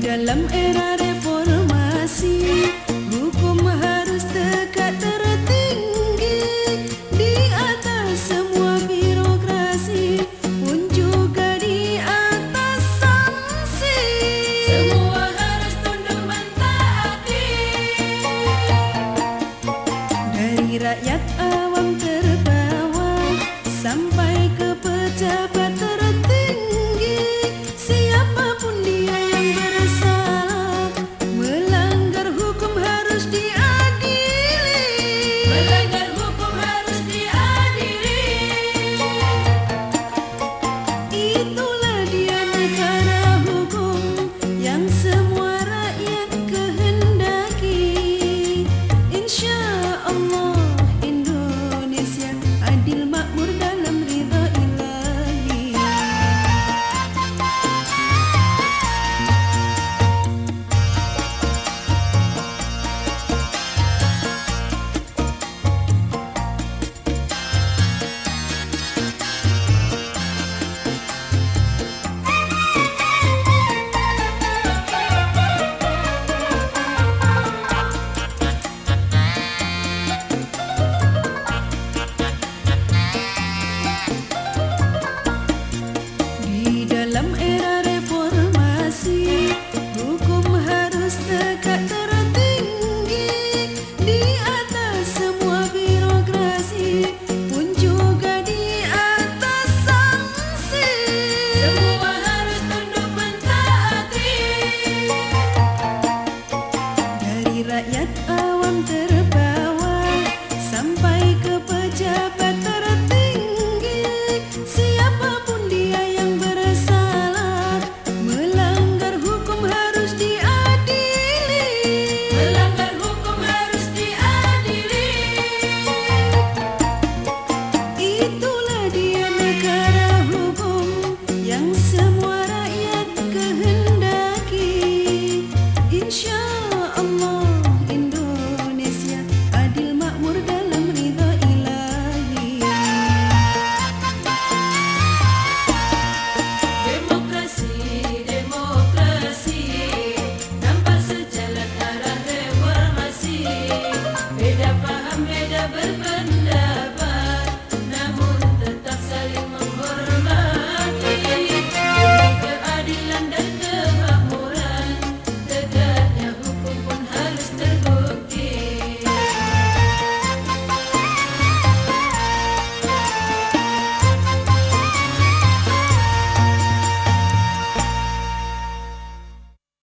dalam era reformasi. Hukum rakyat awam terbawa sampai ke pejabat